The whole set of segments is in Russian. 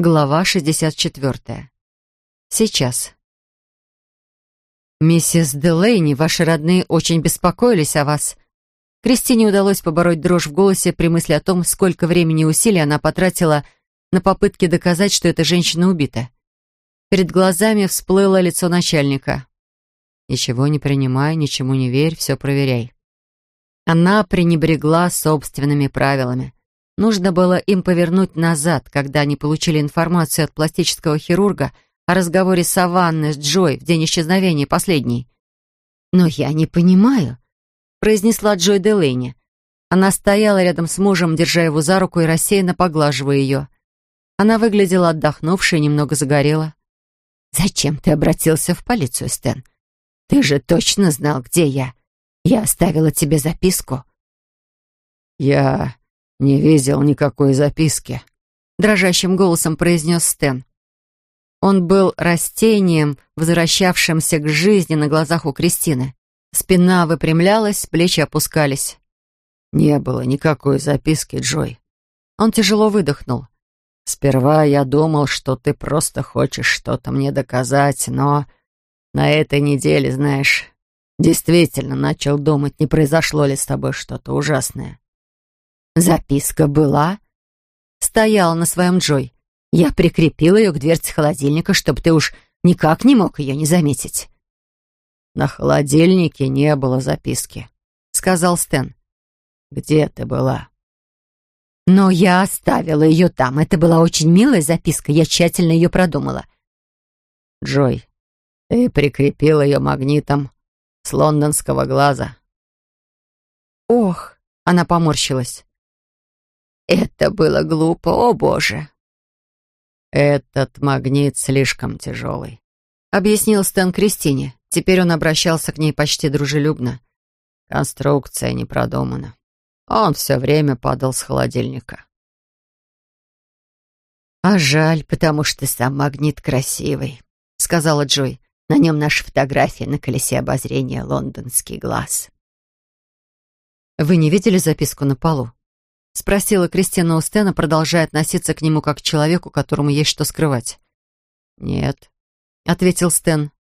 Глава 64. Сейчас. «Миссис Делейни, ваши родные очень беспокоились о вас». Кристине удалось побороть дрожь в голосе при мысли о том, сколько времени и усилий она потратила на попытки доказать, что эта женщина убита. Перед глазами всплыло лицо начальника. «Ничего не принимай, ничему не верь, все проверяй». Она пренебрегла собственными правилами. Нужно было им повернуть назад, когда они получили информацию от пластического хирурга о разговоре Саванны с Джой в день исчезновения последней. «Но я не понимаю», — произнесла Джой Делейни. Она стояла рядом с мужем, держа его за руку и рассеянно поглаживая ее. Она выглядела отдохнувшей и немного загорела. «Зачем ты обратился в полицию, Стэн? Ты же точно знал, где я. Я оставила тебе записку». «Я «Не видел никакой записки», — дрожащим голосом произнес Стэн. Он был растением, возвращавшимся к жизни на глазах у Кристины. Спина выпрямлялась, плечи опускались. «Не было никакой записки, Джой». Он тяжело выдохнул. «Сперва я думал, что ты просто хочешь что-то мне доказать, но на этой неделе, знаешь, действительно начал думать, не произошло ли с тобой что-то ужасное. Записка была. Стояла на своем Джой. Я прикрепила ее к дверце холодильника, чтобы ты уж никак не мог ее не заметить. «На холодильнике не было записки», — сказал Стэн. «Где ты была?» «Но я оставила ее там. Это была очень милая записка. Я тщательно ее продумала». «Джой, ты прикрепила ее магнитом с лондонского глаза». «Ох!» — она поморщилась. Это было глупо, о боже!» «Этот магнит слишком тяжелый», — объяснил Стэн Кристине. Теперь он обращался к ней почти дружелюбно. Конструкция не продумана. Он все время падал с холодильника. «А жаль, потому что сам магнит красивый», — сказала Джой. «На нем наша фотография на колесе обозрения «Лондонский глаз». «Вы не видели записку на полу?» — спросила Кристина у Стэна, продолжая относиться к нему как к человеку, которому есть что скрывать. «Нет», — ответил Стэн.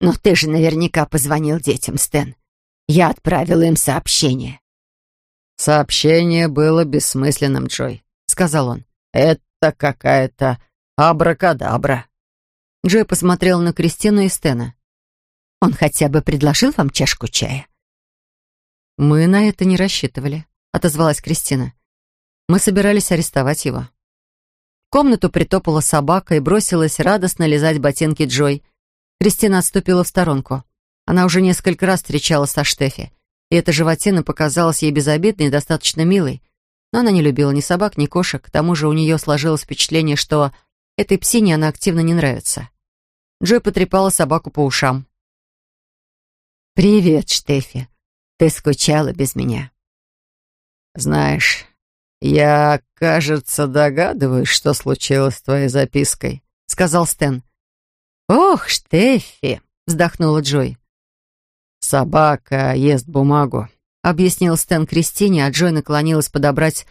«Но ты же наверняка позвонил детям, Стэн. Я отправила им сообщение». «Сообщение было бессмысленным, Джой», — сказал он. «Это какая-то абракадабра». Джой посмотрел на Кристину и Стена. «Он хотя бы предложил вам чашку чая?» «Мы на это не рассчитывали», отозвалась Кристина. Мы собирались арестовать его. В комнату притопала собака и бросилась радостно лизать ботинки Джой. Кристина отступила в сторонку. Она уже несколько раз встречалась со Штефи, и эта животина показалась ей безобидной и достаточно милой. Но она не любила ни собак, ни кошек. К тому же у нее сложилось впечатление, что этой псине она активно не нравится. Джой потрепала собаку по ушам. «Привет, Штефи. Ты скучала без меня?» «Знаешь, я, кажется, догадываюсь, что случилось с твоей запиской», — сказал Стэн. «Ох, Штеффи!» — вздохнула Джой. «Собака ест бумагу», — объяснил Стэн Кристине, а Джой наклонилась подобрать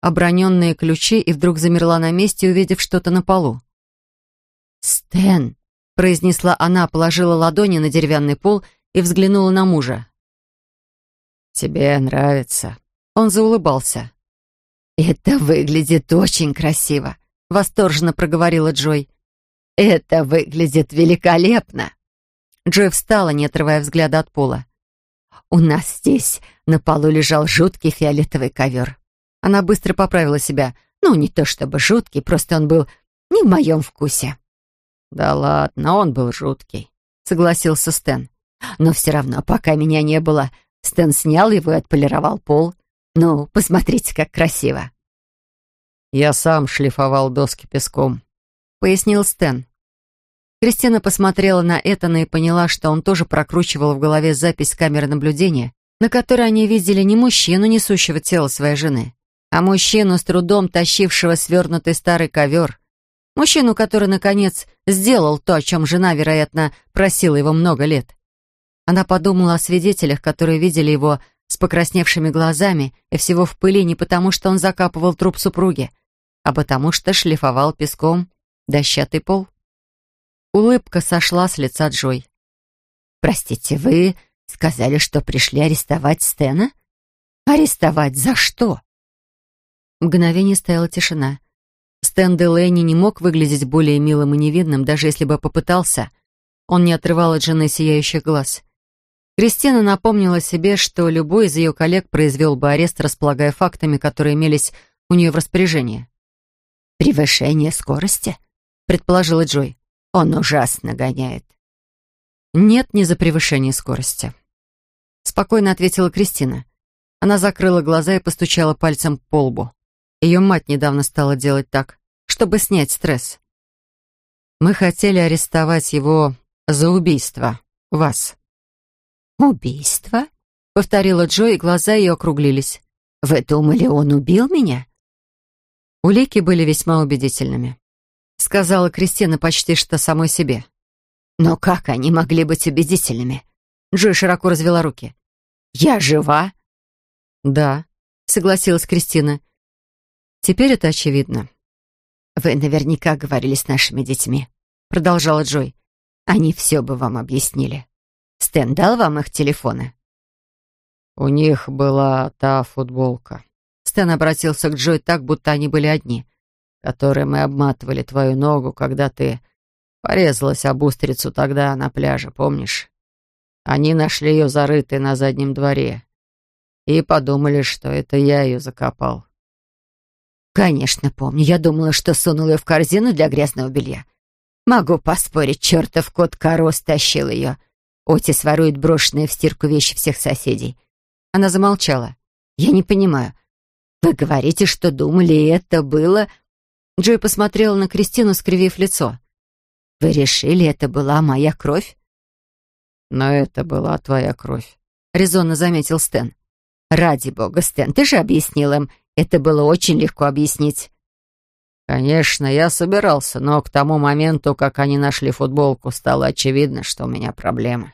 оброненные ключи и вдруг замерла на месте, увидев что-то на полу. «Стэн!» — произнесла она, положила ладони на деревянный пол и взглянула на мужа. «Тебе нравится?» Он заулыбался. «Это выглядит очень красиво», — восторженно проговорила Джой. «Это выглядит великолепно!» Джой встала, не отрывая взгляда от пола. «У нас здесь на полу лежал жуткий фиолетовый ковер». Она быстро поправила себя. Ну, не то чтобы жуткий, просто он был не в моем вкусе. «Да ладно, он был жуткий», — согласился Стэн. «Но все равно, пока меня не было, Стэн снял его и отполировал пол. «Ну, посмотрите, как красиво!» «Я сам шлифовал доски песком», — пояснил Стэн. Кристина посмотрела на Этана и поняла, что он тоже прокручивал в голове запись камеры наблюдения, на которой они видели не мужчину, несущего тело своей жены, а мужчину, с трудом тащившего свернутый старый ковер. Мужчину, который, наконец, сделал то, о чем жена, вероятно, просила его много лет. Она подумала о свидетелях, которые видели его с покрасневшими глазами и всего в пыли не потому, что он закапывал труп супруги, а потому что шлифовал песком дощатый пол. Улыбка сошла с лица Джой. «Простите, вы сказали, что пришли арестовать Стена? Арестовать за что?» Мгновение стояла тишина. Стэн Делэйни не мог выглядеть более милым и невинным, даже если бы попытался. Он не отрывал от жены сияющих глаз. Кристина напомнила себе, что любой из ее коллег произвел бы арест, располагая фактами, которые имелись у нее в распоряжении. «Превышение скорости?» — предположила Джой. «Он ужасно гоняет». «Нет, не за превышение скорости», — спокойно ответила Кристина. Она закрыла глаза и постучала пальцем по лбу. Ее мать недавно стала делать так, чтобы снять стресс. Мы хотели арестовать его за убийство. Вас. «Убийство?» — повторила Джо, и глаза ее округлились. «Вы думали, он убил меня?» Улики были весьма убедительными. Сказала Кристина почти что самой себе. «Но как они могли быть убедительными?» Джой широко развела руки. «Я жива?» «Да», — согласилась Кристина. Теперь это очевидно. «Вы наверняка говорили с нашими детьми», — продолжала Джой. «Они все бы вам объяснили. Стэн дал вам их телефоны?» «У них была та футболка». Стэн обратился к Джой так, будто они были одни. «Которой мы обматывали твою ногу, когда ты порезалась об устрицу тогда на пляже, помнишь? Они нашли ее зарытой на заднем дворе и подумали, что это я ее закопал. «Конечно, помню. Я думала, что сунул ее в корзину для грязного белья. Могу поспорить, чертов кот Каро стащил ее. Отис ворует брошенные в стирку вещи всех соседей». Она замолчала. «Я не понимаю. Вы говорите, что думали, это было...» Джой посмотрела на Кристину, скривив лицо. «Вы решили, это была моя кровь?» «Но это была твоя кровь», — резонно заметил Стэн. «Ради бога, Стэн, ты же объяснил им, это было очень легко объяснить. Конечно, я собирался, но к тому моменту, как они нашли футболку, стало очевидно, что у меня проблемы.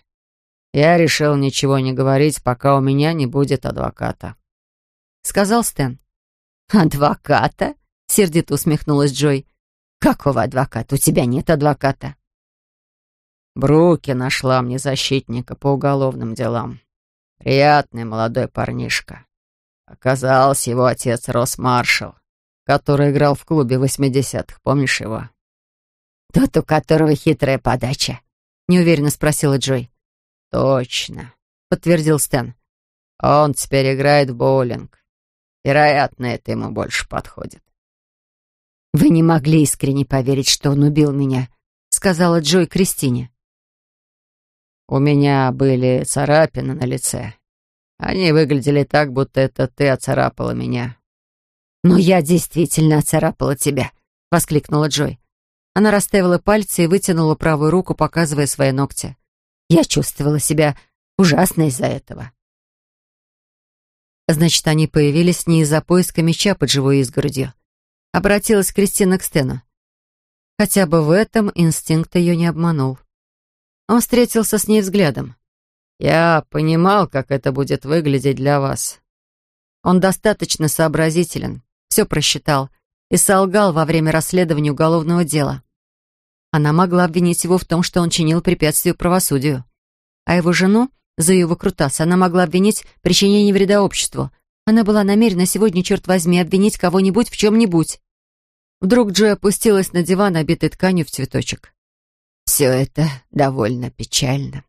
Я решил ничего не говорить, пока у меня не будет адвоката. Сказал Стэн. «Адвоката?» — сердито усмехнулась Джой. «Какого адвоката? У тебя нет адвоката». Бруки нашла мне защитника по уголовным делам. Приятный молодой парнишка. Оказался его отец Рос Маршалл, который играл в клубе восьмидесятых. Помнишь его? «Тот, у которого хитрая подача?» — неуверенно спросила Джой. «Точно», — подтвердил Стэн. «Он теперь играет в боулинг. Вероятно, это ему больше подходит». «Вы не могли искренне поверить, что он убил меня», — сказала Джой Кристине. «У меня были царапины на лице. Они выглядели так, будто это ты оцарапала меня». «Но я действительно оцарапала тебя», — воскликнула Джой. Она расставила пальцы и вытянула правую руку, показывая свои ногти. «Я чувствовала себя ужасно из-за этого». Значит, они появились не из-за поиска меча под живой изгородью. Обратилась Кристина к Стену. Хотя бы в этом инстинкт ее не обманул. Он встретился с ней взглядом. Я понимал, как это будет выглядеть для вас. Он достаточно сообразителен, все просчитал и солгал во время расследования уголовного дела. Она могла обвинить его в том, что он чинил препятствие правосудию. А его жену, за ее выкрутас, она могла обвинить в причинении вреда обществу. Она была намерена сегодня, черт возьми, обвинить кого-нибудь в чем-нибудь. Вдруг Джой опустилась на диван, обитый тканью в цветочек. «Все это довольно печально»,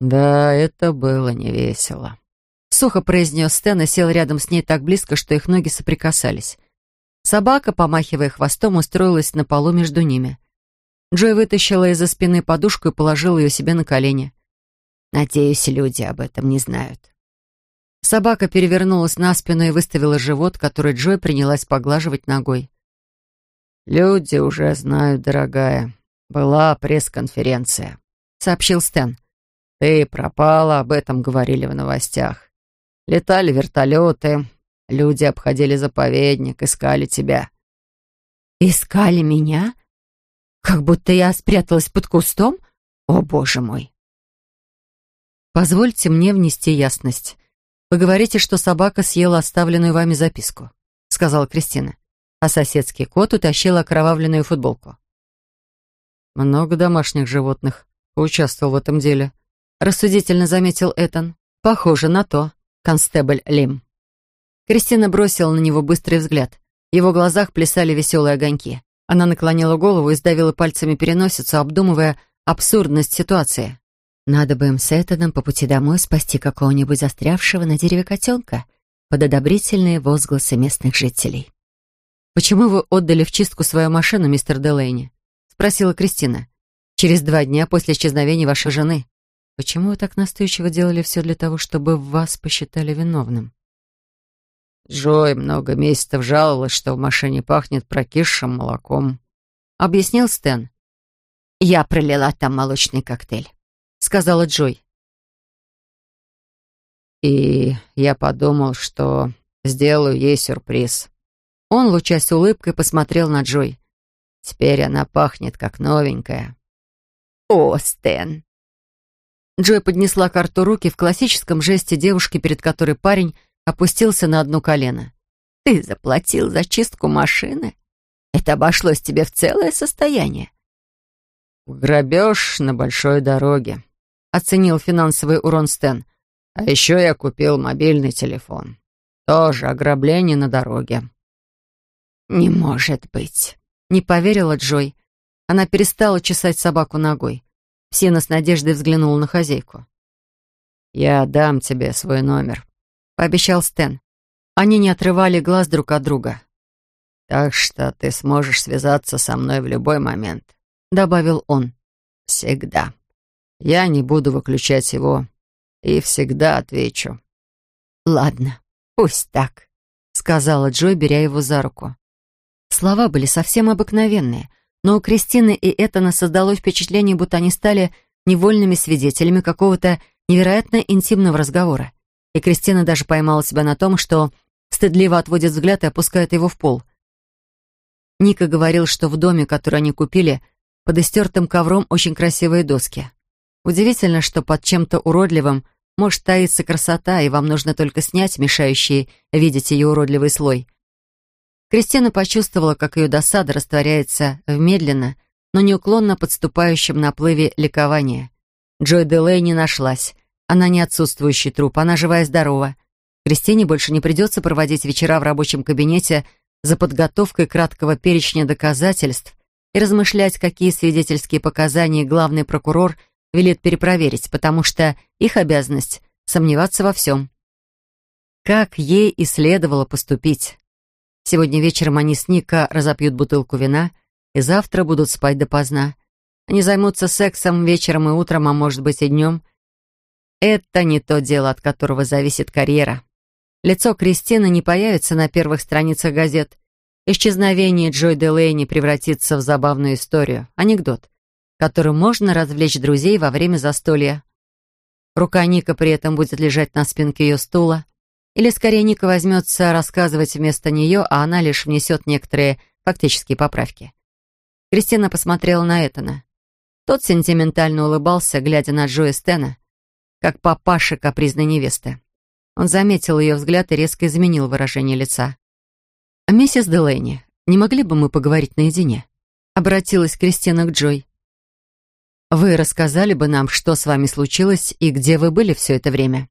«Да, это было невесело», — сухо произнес Стэн и сел рядом с ней так близко, что их ноги соприкасались. Собака, помахивая хвостом, устроилась на полу между ними. Джой вытащила из-за спины подушку и положила ее себе на колени. «Надеюсь, люди об этом не знают». Собака перевернулась на спину и выставила живот, который Джой принялась поглаживать ногой. «Люди уже знают, дорогая. Была пресс-конференция», — сообщил Стэн. Ты пропала, об этом говорили в новостях. Летали вертолеты, люди обходили заповедник, искали тебя. Искали меня? Как будто я спряталась под кустом? О, боже мой! Позвольте мне внести ясность. Вы говорите, что собака съела оставленную вами записку, сказала Кристина. а соседский кот утащил окровавленную футболку. «Много домашних животных участвовал в этом деле», — рассудительно заметил Этан. «Похоже на то, констебль Лим». Кристина бросила на него быстрый взгляд. В его глазах плясали веселые огоньки. Она наклонила голову и сдавила пальцами переносицу, обдумывая абсурдность ситуации. Надо бы им с Этаном по пути домой спасти какого-нибудь застрявшего на дереве котенка под одобрительные возгласы местных жителей. «Почему вы отдали в чистку свою машину, мистер Делейни?» — спросила Кристина. «Через два дня после исчезновения вашей жены. Почему вы так настойчиво делали все для того, чтобы вас посчитали виновным?» Джой много месяцев жаловалась, что в машине пахнет прокисшим молоком. Объяснил Стэн. «Я пролила там молочный коктейль сказала Джой. И я подумал, что сделаю ей сюрприз. Он, лучась улыбкой, посмотрел на Джой. Теперь она пахнет как новенькая. О, Стэн! Джой поднесла карту руки в классическом жесте девушки, перед которой парень опустился на одно колено. «Ты заплатил за чистку машины? Это обошлось тебе в целое состояние?» «Грабеж на большой дороге», оценил финансовый урон Стэн. «А еще я купил мобильный телефон. Тоже ограбление на дороге». «Не может быть», — не поверила Джой. Она перестала чесать собаку ногой. Сина с надеждой взглянула на хозяйку. «Я дам тебе свой номер», — пообещал Стэн. Они не отрывали глаз друг от друга. «Так что ты сможешь связаться со мной в любой момент», — добавил он. «Всегда». Я не буду выключать его и всегда отвечу. «Ладно, пусть так», — сказала Джой, беря его за руку. Слова были совсем обыкновенные, но у Кристины и Этана создалось впечатление, будто они стали невольными свидетелями какого-то невероятно интимного разговора. И Кристина даже поймала себя на том, что стыдливо отводит взгляд и опускает его в пол. Ника говорил, что в доме, который они купили, под истертым ковром очень красивые доски. Удивительно, что под чем-то уродливым может таиться красота, и вам нужно только снять мешающий видеть ее уродливый слой. Кристина почувствовала, как ее досада растворяется в медленно, но неуклонно подступающем наплыве ликования. Джой Делей не нашлась. Она не отсутствующий труп, она живая и здорова. Кристине больше не придется проводить вечера в рабочем кабинете за подготовкой краткого перечня доказательств и размышлять, какие свидетельские показания главный прокурор – велит перепроверить, потому что их обязанность — сомневаться во всем. Как ей и следовало поступить. Сегодня вечером они с Ника разопьют бутылку вина и завтра будут спать допоздна. Они займутся сексом вечером и утром, а может быть и днем. Это не то дело, от которого зависит карьера. Лицо Кристины не появится на первых страницах газет. Исчезновение Джой Делейни превратится в забавную историю, анекдот которым можно развлечь друзей во время застолья. Рука Ника при этом будет лежать на спинке ее стула. Или скорее Ника возьмется рассказывать вместо нее, а она лишь внесет некоторые фактические поправки. Кристина посмотрела на Этана. Тот сентиментально улыбался, глядя на Джо и Стена, как папаша капризной невесты. Он заметил ее взгляд и резко изменил выражение лица. «Миссис Делейни, не могли бы мы поговорить наедине?» Обратилась Кристина к Джой. Вы рассказали бы нам, что с вами случилось и где вы были все это время?»